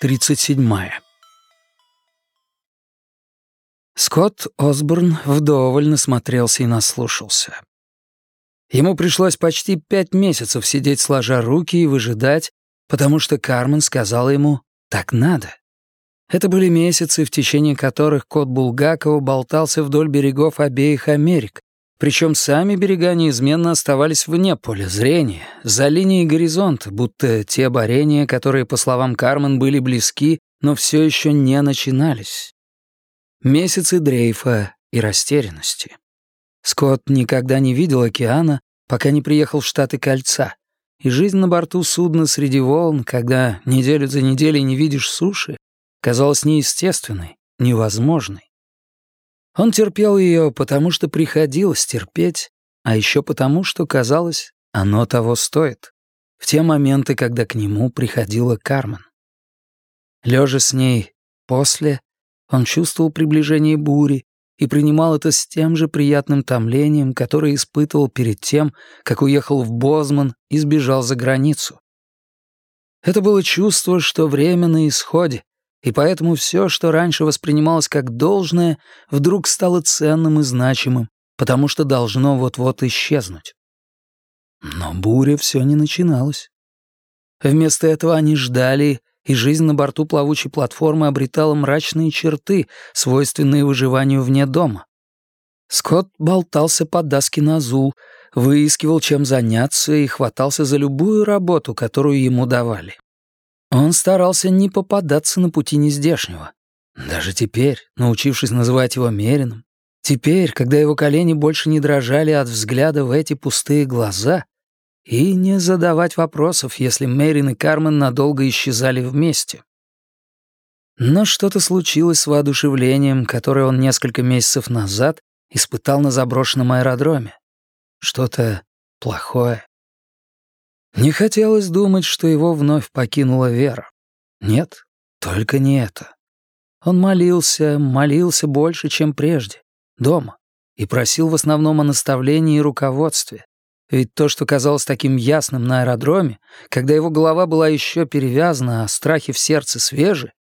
Глава 37 Скотт Осборн вдоволь насмотрелся и наслушался. Ему пришлось почти пять месяцев сидеть сложа руки и выжидать, потому что Кармен сказала ему «так надо». Это были месяцы, в течение которых кот Булгакова болтался вдоль берегов обеих Америк, причем сами берега неизменно оставались вне поля зрения, за линией горизонта, будто те борения, которые, по словам Кармен, были близки, но все еще не начинались. Месяцы дрейфа и растерянности. Скотт никогда не видел океана, пока не приехал в Штаты Кольца, и жизнь на борту судна среди волн, когда неделю за неделей не видишь суши, казалась неестественной, невозможной. Он терпел ее, потому что приходилось терпеть, а еще потому, что, казалось, оно того стоит. В те моменты, когда к нему приходила Кармен. Лежа с ней после, он чувствовал приближение бури и принимал это с тем же приятным томлением, которое испытывал перед тем, как уехал в Бозман и сбежал за границу. Это было чувство, что время на исходе, и поэтому все, что раньше воспринималось как должное, вдруг стало ценным и значимым, потому что должно вот-вот исчезнуть. Но буря все не начиналась. Вместо этого они ждали, и жизнь на борту плавучей платформы обретала мрачные черты, свойственные выживанию вне дома. Скотт болтался под доски на Азул, выискивал, чем заняться и хватался за любую работу, которую ему давали. Он старался не попадаться на пути нездешнего. Даже теперь, научившись называть его Мерином, теперь, когда его колени больше не дрожали от взгляда в эти пустые глаза, и не задавать вопросов, если Мерин и Кармен надолго исчезали вместе. Но что-то случилось с воодушевлением, которое он несколько месяцев назад испытал на заброшенном аэродроме. Что-то плохое. Не хотелось думать, что его вновь покинула вера. Нет, только не это. Он молился, молился больше, чем прежде, дома, и просил в основном о наставлении и руководстве. Ведь то, что казалось таким ясным на аэродроме, когда его голова была еще перевязана, а страхи в сердце свежи,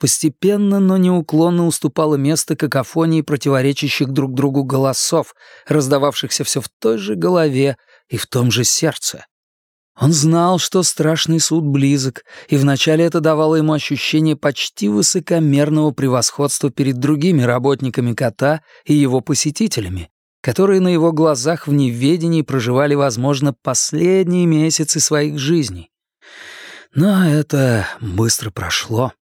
постепенно, но неуклонно уступало место какофонии противоречащих друг другу голосов, раздававшихся все в той же голове и в том же сердце. Он знал, что страшный суд близок, и вначале это давало ему ощущение почти высокомерного превосходства перед другими работниками кота и его посетителями, которые на его глазах в неведении проживали, возможно, последние месяцы своих жизней. Но это быстро прошло.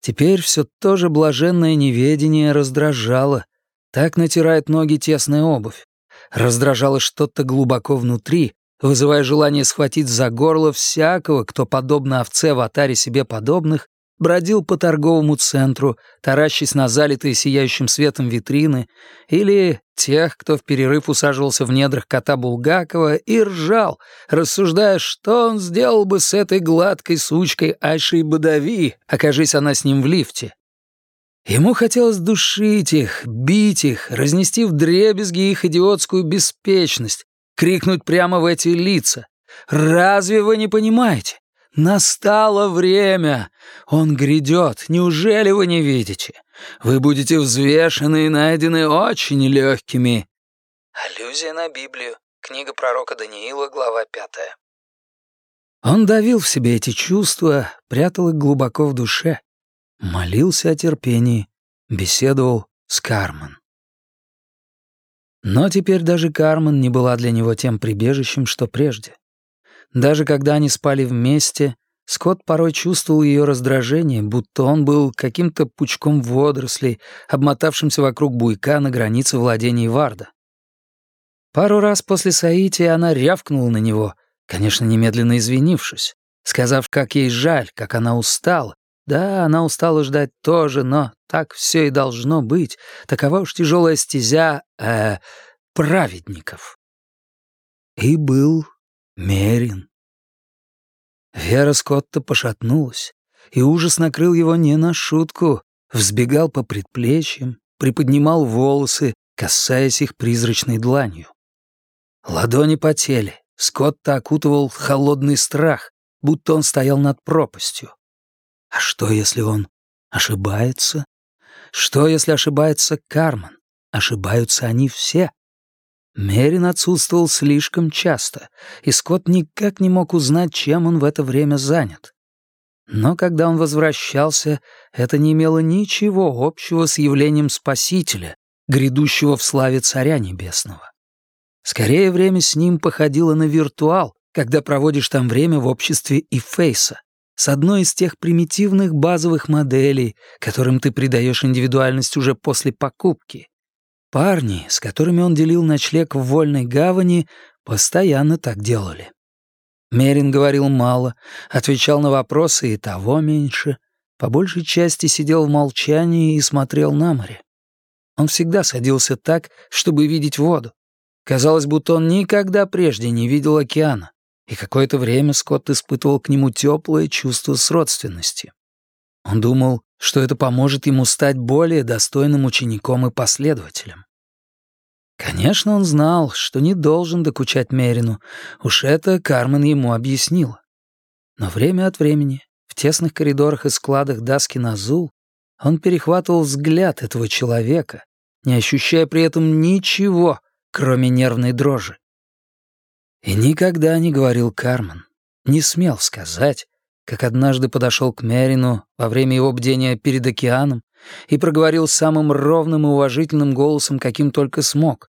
Теперь все то же блаженное неведение раздражало. Так натирает ноги тесная обувь. Раздражало что-то глубоко внутри, вызывая желание схватить за горло всякого, кто, подобно овце в атаре себе подобных, бродил по торговому центру, таращась на залитые сияющим светом витрины, или тех, кто в перерыв усаживался в недрах кота Булгакова и ржал, рассуждая, что он сделал бы с этой гладкой сучкой Айшей Бадави, окажись она с ним в лифте. Ему хотелось душить их, бить их, разнести в дребезги их идиотскую беспечность, крикнуть прямо в эти лица. «Разве вы не понимаете? Настало время! Он грядет, неужели вы не видите? Вы будете взвешены и найдены очень легкими». Аллюзия на Библию. Книга пророка Даниила, глава пятая. Он давил в себе эти чувства, прятал их глубоко в душе, молился о терпении, беседовал с Кармен. Но теперь даже Кармен не была для него тем прибежищем, что прежде. Даже когда они спали вместе, Скотт порой чувствовал ее раздражение, будто он был каким-то пучком водорослей, обмотавшимся вокруг буйка на границе владений Варда. Пару раз после Саити она рявкнула на него, конечно, немедленно извинившись, сказав, как ей жаль, как она устала. Да, она устала ждать тоже, но так все и должно быть. Такова уж тяжелая стезя э, праведников. И был Мерин. Вера Скотта пошатнулась, и ужас накрыл его не на шутку, взбегал по предплечьям, приподнимал волосы, касаясь их призрачной дланью. Ладони потели, Скотта окутывал холодный страх, будто он стоял над пропастью. А что, если он ошибается? Что, если ошибается Кармен? Ошибаются они все. Мерин отсутствовал слишком часто, и Скотт никак не мог узнать, чем он в это время занят. Но когда он возвращался, это не имело ничего общего с явлением Спасителя, грядущего в славе Царя Небесного. Скорее, время с ним походило на виртуал, когда проводишь там время в обществе Ифейса, с одной из тех примитивных базовых моделей, которым ты придаешь индивидуальность уже после покупки. Парни, с которыми он делил ночлег в вольной гавани, постоянно так делали. Мерин говорил мало, отвечал на вопросы и того меньше. По большей части сидел в молчании и смотрел на море. Он всегда садился так, чтобы видеть воду. Казалось, будто он никогда прежде не видел океана, и какое-то время Скотт испытывал к нему теплое чувство сродственности. Он думал, что это поможет ему стать более достойным учеником и последователем. Конечно, он знал, что не должен докучать Мерину, уж это Кармен ему объяснила. Но время от времени, в тесных коридорах и складах Даски Назул, он перехватывал взгляд этого человека, не ощущая при этом ничего, кроме нервной дрожи. И никогда не говорил Кармен, не смел сказать, как однажды подошел к Мерину во время его бдения перед океаном и проговорил самым ровным и уважительным голосом, каким только смог.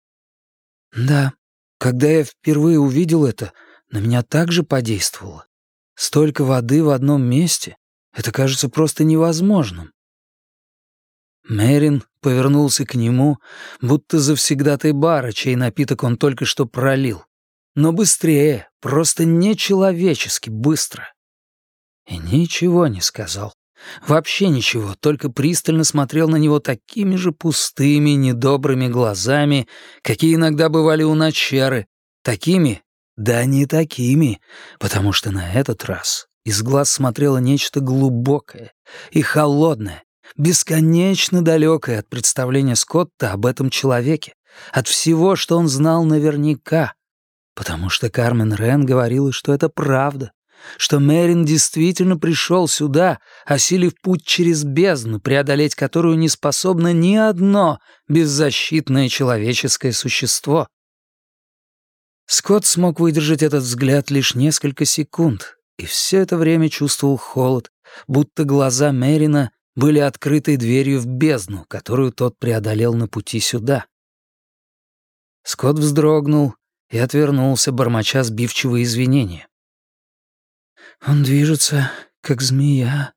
«Да, когда я впервые увидел это, на меня также подействовало. Столько воды в одном месте — это кажется просто невозможным. Мерин повернулся к нему, будто завсегдатай бара, чей напиток он только что пролил. Но быстрее, просто нечеловечески быстро. И ничего не сказал. Вообще ничего, только пристально смотрел на него такими же пустыми, недобрыми глазами, какие иногда бывали у Начары, такими, да не такими, потому что на этот раз из глаз смотрело нечто глубокое и холодное, бесконечно далекое от представления Скотта об этом человеке, от всего, что он знал наверняка, потому что Кармен Рен говорила, что это правда, что Мерин действительно пришел сюда, осилив путь через бездну, преодолеть которую не способно ни одно беззащитное человеческое существо. Скотт смог выдержать этот взгляд лишь несколько секунд, и все это время чувствовал холод, будто глаза Мерина были открытой дверью в бездну, которую тот преодолел на пути сюда. Скотт вздрогнул и отвернулся, бормоча сбивчивые извинения. «Он движется, как змея».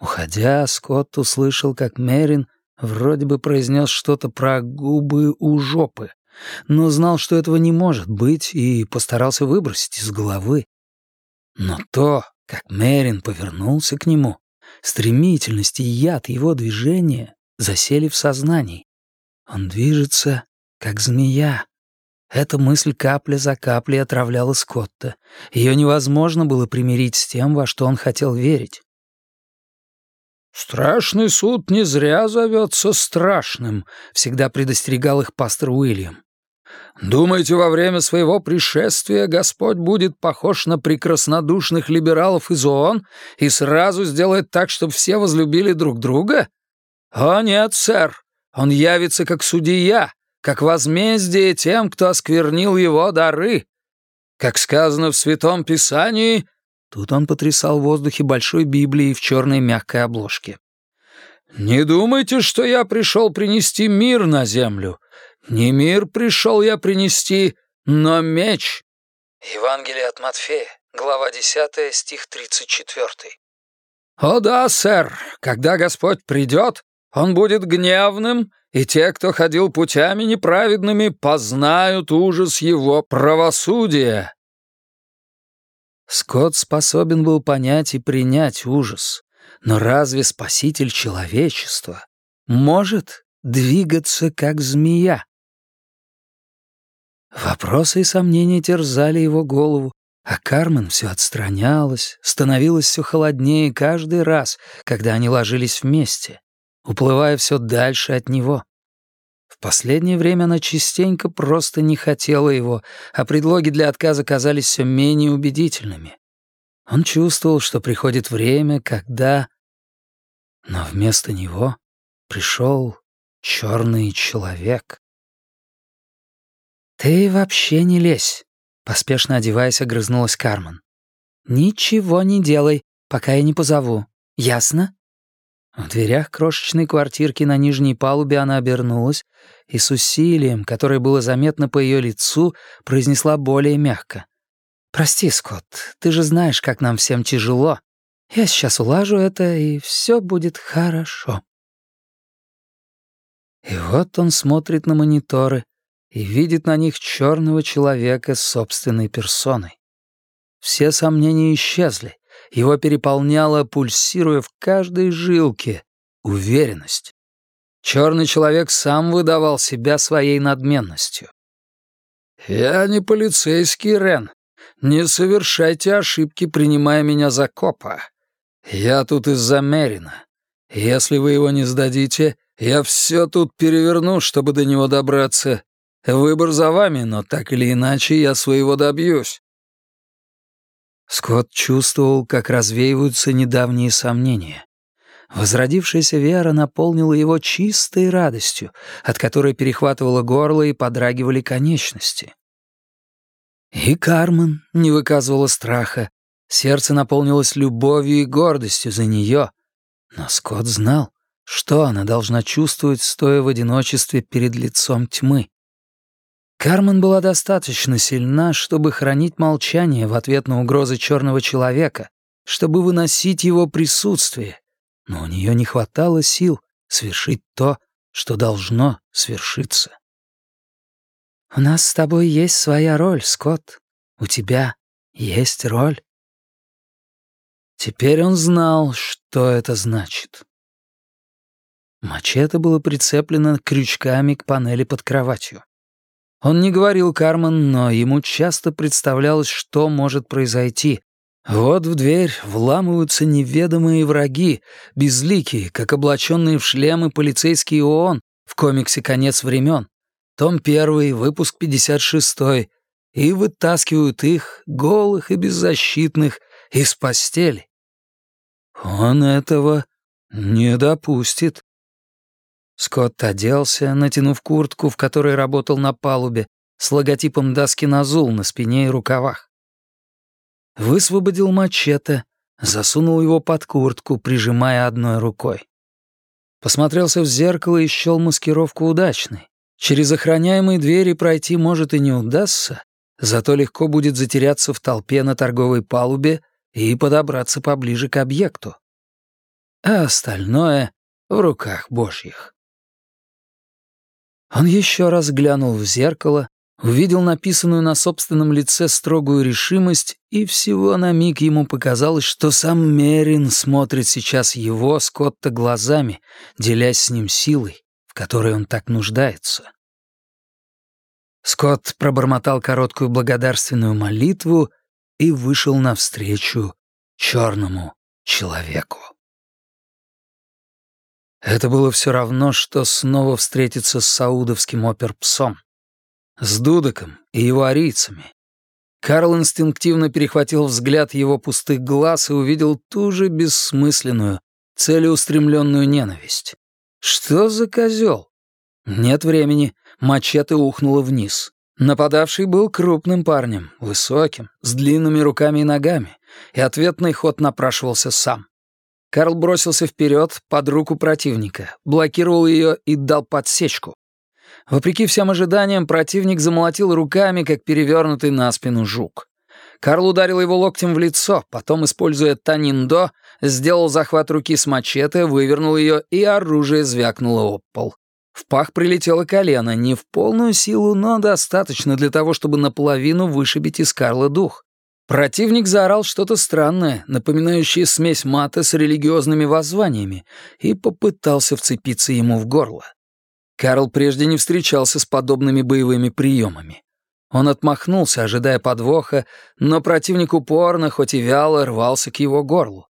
Уходя, Скотт услышал, как Мерин вроде бы произнес что-то про губы у жопы, но знал, что этого не может быть, и постарался выбросить из головы. Но то, как Мерин повернулся к нему, Стремительность и яд его движения засели в сознании. Он движется, как змея. Эта мысль капля за каплей отравляла Скотта. Ее невозможно было примирить с тем, во что он хотел верить. «Страшный суд не зря зовется страшным», — всегда предостерегал их пастор Уильям. Думаете, во время своего пришествия Господь будет похож на прекраснодушных либералов из ООН и сразу сделает так, чтобы все возлюбили друг друга? О нет, сэр, он явится как судья, как возмездие тем, кто осквернил его дары. Как сказано в Святом Писании, тут он потрясал в воздухе большой Библией в черной мягкой обложке. «Не думайте, что я пришел принести мир на землю. Не мир пришел я принести, но меч». Евангелие от Матфея, глава 10, стих 34. «О да, сэр, когда Господь придет, Он будет гневным, и те, кто ходил путями неправедными, познают ужас Его правосудия». Скотт способен был понять и принять ужас, но разве Спаситель человечества может двигаться как змея? Вопросы и сомнения терзали его голову, а Кармен все отстранялась, становилась все холоднее каждый раз, когда они ложились вместе, уплывая все дальше от него. В последнее время она частенько просто не хотела его, а предлоги для отказа казались все менее убедительными. Он чувствовал, что приходит время, когда... Но вместо него пришел черный человек. «Ты вообще не лезь», — поспешно одеваясь, огрызнулась Кармен. «Ничего не делай, пока я не позову. Ясно?» В дверях крошечной квартирки на нижней палубе она обернулась и с усилием, которое было заметно по ее лицу, произнесла более мягко. «Прости, Скотт, ты же знаешь, как нам всем тяжело. Я сейчас улажу это, и все будет хорошо». И вот он смотрит на мониторы и видит на них черного человека собственной персоной. Все сомнения исчезли. Его переполняла, пульсируя в каждой жилке, уверенность. Черный человек сам выдавал себя своей надменностью. «Я не полицейский, Рен. Не совершайте ошибки, принимая меня за копа. Я тут из-за Мерина. Если вы его не сдадите, я все тут переверну, чтобы до него добраться. Выбор за вами, но так или иначе я своего добьюсь». Скотт чувствовал, как развеиваются недавние сомнения. Возродившаяся вера наполнила его чистой радостью, от которой перехватывало горло и подрагивали конечности. И Кармен не выказывала страха, сердце наполнилось любовью и гордостью за нее. Но Скотт знал, что она должна чувствовать, стоя в одиночестве перед лицом тьмы. Кармен была достаточно сильна, чтобы хранить молчание в ответ на угрозы черного человека, чтобы выносить его присутствие, но у нее не хватало сил свершить то, что должно свершиться. «У нас с тобой есть своя роль, Скотт. У тебя есть роль». Теперь он знал, что это значит. Мачете было прицеплено крючками к панели под кроватью. Он не говорил Кармен, но ему часто представлялось, что может произойти. Вот в дверь вламываются неведомые враги, безликие, как облаченные в шлемы полицейские ООН в комиксе «Конец времен». Том 1, выпуск 56 и вытаскивают их, голых и беззащитных, из постели. Он этого не допустит. Скотт оделся, натянув куртку, в которой работал на палубе, с логотипом Даски Назул на спине и рукавах. Высвободил мачете, засунул его под куртку, прижимая одной рукой. Посмотрелся в зеркало и счел маскировку удачной. Через охраняемые двери пройти, может, и не удастся, зато легко будет затеряться в толпе на торговой палубе и подобраться поближе к объекту. А остальное — в руках божьих. Он еще раз глянул в зеркало, увидел написанную на собственном лице строгую решимость, и всего на миг ему показалось, что сам Мерин смотрит сейчас его, Скотта, глазами, делясь с ним силой, в которой он так нуждается. Скотт пробормотал короткую благодарственную молитву и вышел навстречу черному человеку. Это было все равно, что снова встретиться с саудовским оперпсом. С Дудоком и его арийцами. Карл инстинктивно перехватил взгляд его пустых глаз и увидел ту же бессмысленную, целеустремленную ненависть. Что за козел? Нет времени. Мачете ухнуло вниз. Нападавший был крупным парнем, высоким, с длинными руками и ногами, и ответный ход напрашивался сам. Карл бросился вперед под руку противника, блокировал ее и дал подсечку. Вопреки всем ожиданиям, противник замолотил руками, как перевернутый на спину жук. Карл ударил его локтем в лицо, потом, используя таниндо, сделал захват руки с мачете, вывернул ее, и оружие звякнуло об пол. В пах прилетело колено, не в полную силу, но достаточно для того, чтобы наполовину вышибить из Карла дух. Противник заорал что-то странное, напоминающее смесь мата с религиозными воззваниями, и попытался вцепиться ему в горло. Карл прежде не встречался с подобными боевыми приемами. Он отмахнулся, ожидая подвоха, но противник упорно, хоть и вяло, рвался к его горлу.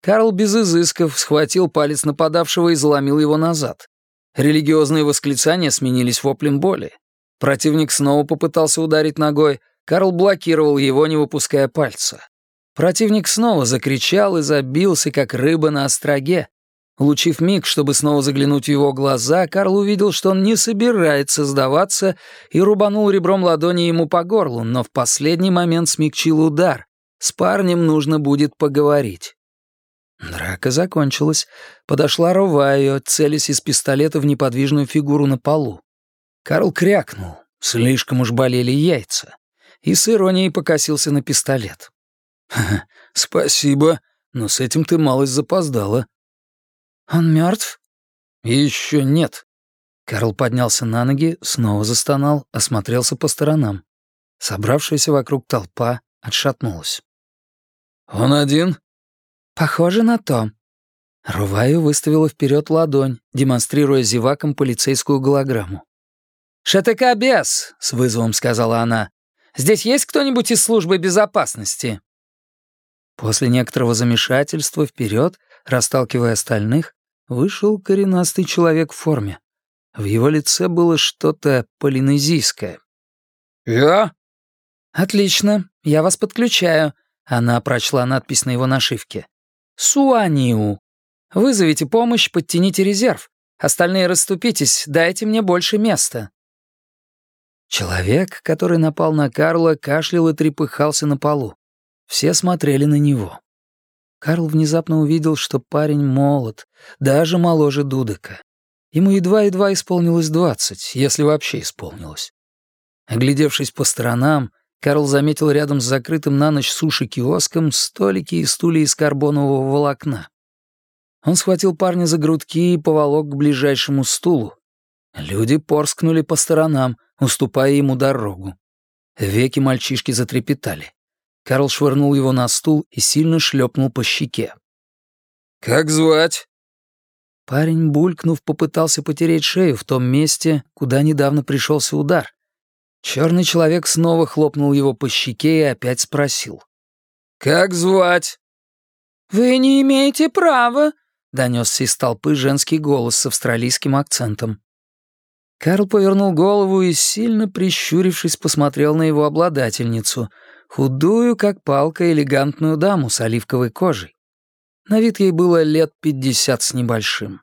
Карл без изысков схватил палец нападавшего и заломил его назад. Религиозные восклицания сменились воплем боли. Противник снова попытался ударить ногой — Карл блокировал его, не выпуская пальца. Противник снова закричал и забился, как рыба на остроге. Улучив миг, чтобы снова заглянуть в его глаза, Карл увидел, что он не собирается сдаваться, и рубанул ребром ладони ему по горлу, но в последний момент смягчил удар. С парнем нужно будет поговорить. Драка закончилась. Подошла Ровайо, целясь из пистолета в неподвижную фигуру на полу. Карл крякнул. Слишком уж болели яйца. И с иронией покосился на пистолет. «Ха спасибо, но с этим ты малость запоздала». «Он мертв? Еще нет». Карл поднялся на ноги, снова застонал, осмотрелся по сторонам. Собравшаяся вокруг толпа отшатнулась. «Он один?» «Похоже на то». Руваю выставила вперед ладонь, демонстрируя зевакам полицейскую голограмму. «ШТК без», — с вызовом сказала она. «Здесь есть кто-нибудь из службы безопасности?» После некоторого замешательства вперед, расталкивая остальных, вышел коренастый человек в форме. В его лице было что-то полинезийское. «Я?» «Отлично, я вас подключаю», — она прочла надпись на его нашивке. «Суаниу. Вызовите помощь, подтяните резерв. Остальные расступитесь, дайте мне больше места». Человек, который напал на Карла, кашлял и трепыхался на полу. Все смотрели на него. Карл внезапно увидел, что парень молод, даже моложе Дудека. Ему едва-едва исполнилось двадцать, если вообще исполнилось. Оглядевшись по сторонам, Карл заметил рядом с закрытым на ночь суши-киоском столики и стулья из карбонового волокна. Он схватил парня за грудки и поволок к ближайшему стулу. Люди порскнули по сторонам, уступая ему дорогу. Веки мальчишки затрепетали. Карл швырнул его на стул и сильно шлепнул по щеке. «Как звать?» Парень, булькнув, попытался потереть шею в том месте, куда недавно пришелся удар. Черный человек снова хлопнул его по щеке и опять спросил. «Как звать?» «Вы не имеете права», — донесся из толпы женский голос с австралийским акцентом. Карл повернул голову и, сильно прищурившись, посмотрел на его обладательницу, худую, как палка, элегантную даму с оливковой кожей. На вид ей было лет пятьдесят с небольшим.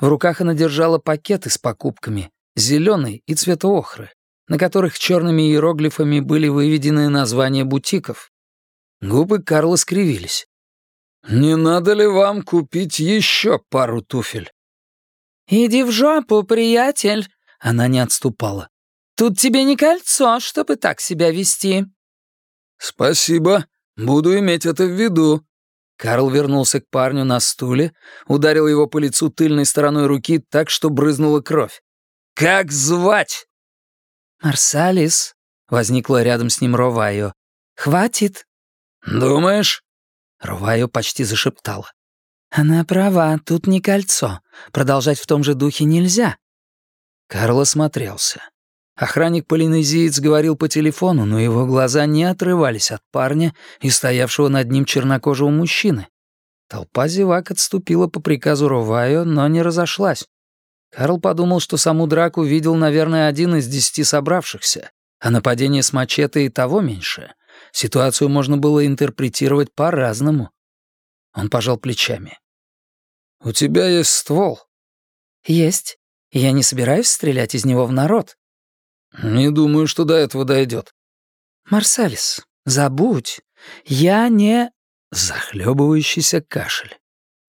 В руках она держала пакеты с покупками, зеленый и цвета охры на которых черными иероглифами были выведены названия бутиков. Губы Карла скривились. «Не надо ли вам купить еще пару туфель?» «Иди в жопу, приятель!» Она не отступала. «Тут тебе не кольцо, чтобы так себя вести». «Спасибо, буду иметь это в виду». Карл вернулся к парню на стуле, ударил его по лицу тыльной стороной руки так, что брызнула кровь. «Как звать?» «Марсалис», — возникла рядом с ним Ровайо. «Хватит». «Думаешь?» Ровайо почти зашептала. «Она права, тут не кольцо. Продолжать в том же духе нельзя». Карл осмотрелся. Охранник-полинезиец говорил по телефону, но его глаза не отрывались от парня и стоявшего над ним чернокожего мужчины. Толпа зевак отступила по приказу Ровайо, но не разошлась. Карл подумал, что саму драку видел, наверное, один из десяти собравшихся, а нападение с мачете и того меньше. Ситуацию можно было интерпретировать по-разному. Он пожал плечами. «У тебя есть ствол?» «Есть. Я не собираюсь стрелять из него в народ». «Не думаю, что до этого дойдет». «Марсалис, забудь. Я не...» Захлебывающийся кашель.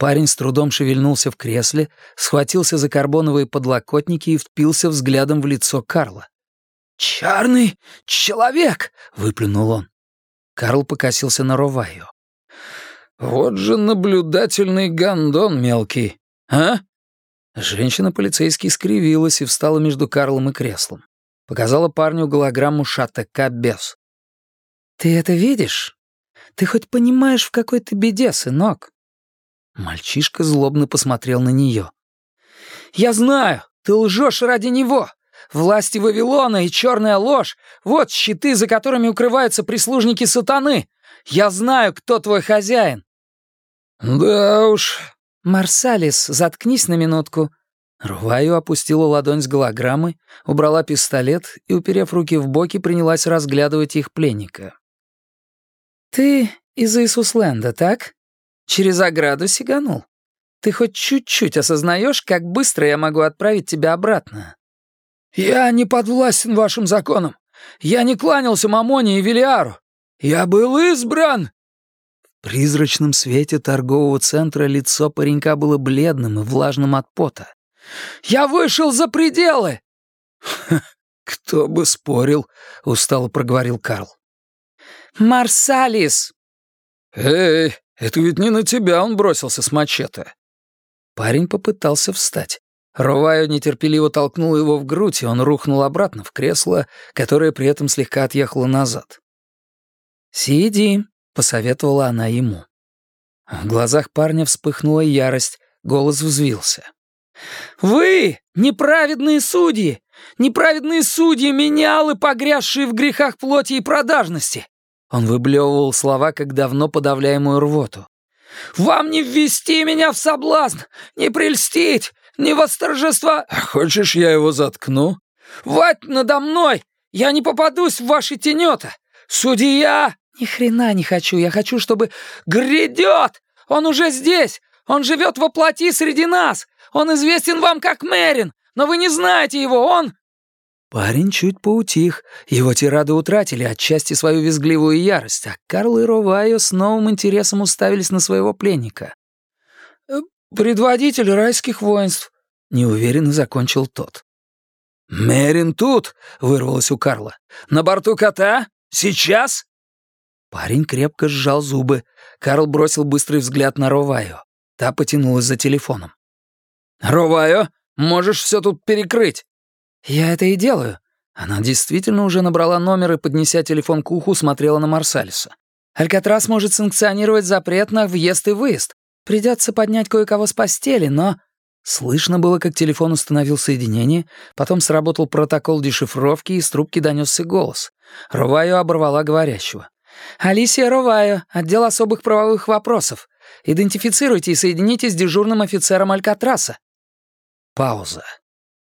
Парень с трудом шевельнулся в кресле, схватился за карбоновые подлокотники и впился взглядом в лицо Карла. «Черный человек!» — выплюнул он. Карл покосился на Ровайо. «Вот же наблюдательный гондон мелкий, а?» Женщина-полицейский скривилась и встала между Карлом и креслом. Показала парню голограмму Шатака Бес. «Ты это видишь? Ты хоть понимаешь, в какой ты беде, сынок?» Мальчишка злобно посмотрел на нее. «Я знаю, ты лжешь ради него. Власти Вавилона и черная ложь — вот щиты, за которыми укрываются прислужники сатаны. Я знаю, кто твой хозяин». «Да уж». «Марсалис, заткнись на минутку». Руваю опустила ладонь с голограммой, убрала пистолет и, уперев руки в боки, принялась разглядывать их пленника. «Ты из Иисусленда, так? Через ограду сиганул. Ты хоть чуть-чуть осознаешь, как быстро я могу отправить тебя обратно?» «Я не подвластен вашим законам. Я не кланялся Мамоне и Велиару. Я был избран!» Призрачном свете торгового центра лицо паренька было бледным и влажным от пота. «Я вышел за пределы!» «Кто бы спорил», — устало проговорил Карл. «Марсалис!» «Эй, это ведь не на тебя он бросился с мачете». Парень попытался встать. Ровайо нетерпеливо толкнул его в грудь, и он рухнул обратно в кресло, которое при этом слегка отъехало назад. «Сиди», — посоветовала она ему. В глазах парня вспыхнула ярость, голос взвился. «Вы, неправедные судьи! Неправедные судьи, менялы, погрязшие в грехах плоти и продажности!» Он выблевывал слова, как давно подавляемую рвоту. «Вам не ввести меня в соблазн, не прельстить, не восторжества...» «Хочешь, я его заткну?» «Вать надо мной! Я не попадусь в ваши тенета! Судья!» «Ни хрена не хочу, я хочу, чтобы...» «Грядет! Он уже здесь! Он живет во плоти среди нас! Он известен вам как Мерин, но вы не знаете его, он...» Парень чуть поутих, его тирады утратили отчасти свою визгливую ярость, а Карл и Ровайо с новым интересом уставились на своего пленника. «Э, «Предводитель райских воинств», — неуверенно закончил тот. «Мерин тут!» — вырвалось у Карла. «На борту кота? Сейчас?» Парень крепко сжал зубы. Карл бросил быстрый взгляд на Ровайо. Та потянулась за телефоном. «Ровайо, можешь все тут перекрыть?» «Я это и делаю». Она действительно уже набрала номер и, поднеся телефон к уху, смотрела на Марсалиса. «Алькатрас может санкционировать запрет на въезд и выезд. Придется поднять кое-кого с постели, но...» Слышно было, как телефон установил соединение, потом сработал протокол дешифровки, и из трубки донесся голос. Ровайо оборвала говорящего. «Алисия Ровайо, отдел особых правовых вопросов. Идентифицируйте и соедините с дежурным офицером Алькатраса». Пауза.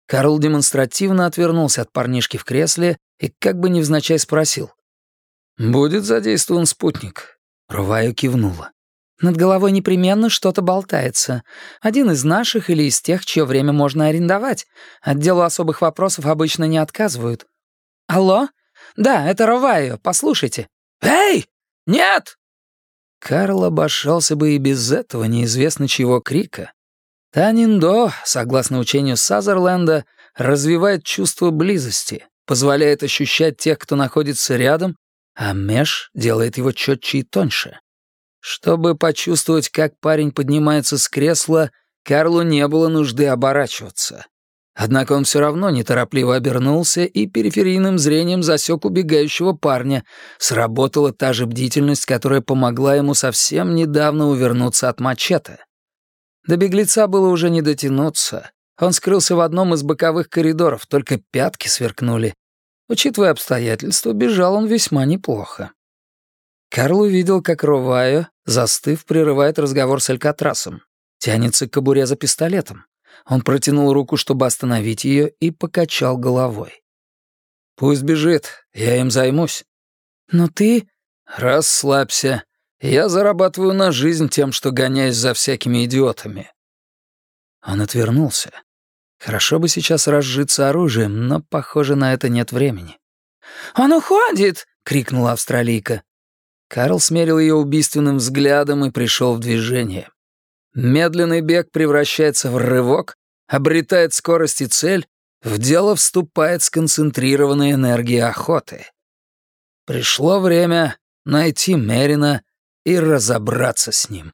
Карл демонстративно отвернулся от парнишки в кресле и как бы невзначай спросил. «Будет задействован спутник?» Руваю кивнула. «Над головой непременно что-то болтается. Один из наших или из тех, чье время можно арендовать. Отделу особых вопросов обычно не отказывают. Алло? Да, это Ровайо, послушайте. Эй! Нет!» Карл обошелся бы и без этого неизвестно чего крика. Таниндо, согласно учению Сазерленда, развивает чувство близости, позволяет ощущать тех, кто находится рядом, а Меш делает его четче и тоньше. Чтобы почувствовать, как парень поднимается с кресла, Карлу не было нужды оборачиваться. Однако он все равно неторопливо обернулся и периферийным зрением засек убегающего парня. Сработала та же бдительность, которая помогла ему совсем недавно увернуться от мачете. До беглеца было уже не дотянуться. Он скрылся в одном из боковых коридоров, только пятки сверкнули. Учитывая обстоятельства, бежал он весьма неплохо. Карл увидел, как Ровайо, застыв, прерывает разговор с Алькатрасом. Тянется к кобуре за пистолетом. Он протянул руку, чтобы остановить ее, и покачал головой. «Пусть бежит, я им займусь». «Но ты...» «Расслабься. Я зарабатываю на жизнь тем, что гоняюсь за всякими идиотами». Он отвернулся. Хорошо бы сейчас разжиться оружием, но, похоже, на это нет времени. «Он уходит!» — крикнула австралийка. Карл смерил ее убийственным взглядом и пришел в движение. Медленный бег превращается в рывок, обретает скорость и цель, в дело вступает сконцентрированная энергия охоты. Пришло время найти Мерина и разобраться с ним.